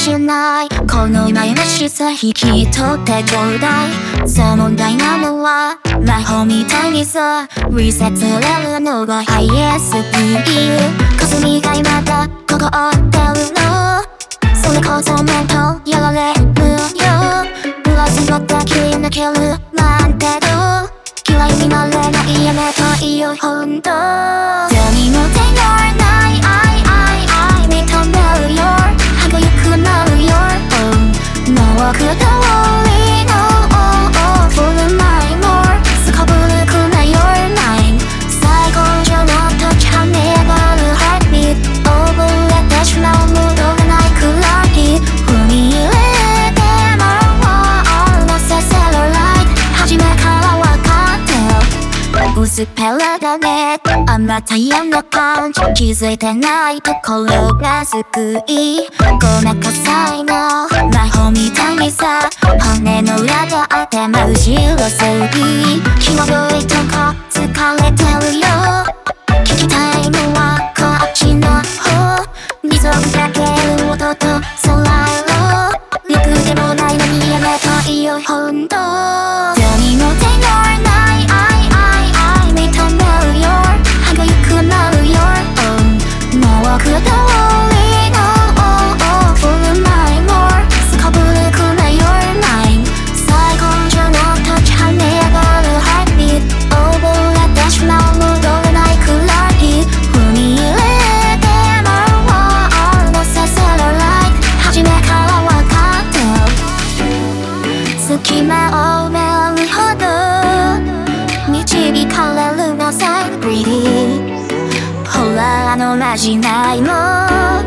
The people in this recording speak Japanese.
じゃない。この前のしさ引き取ってちょうだい。そう問題なのは魔法みたいにさ。リセットされるのがハイエスピー霞がまだここってるの。それこそもっとやられるよ。ブラス乗って切り抜けるなんてど嫌いになれないやめたいよほんと薄っぺらだね。あまた嫌な感じ気づいてないところが救い。ごめんなさいな。魔法みたいにさ。骨の裏があって真後ろすぎ際どいとこ疲れてるよ。聞きたいのはこっちの方。リズムだける音と隙間を埋めるほど導かれるのさ Pretty ほらあのまじないも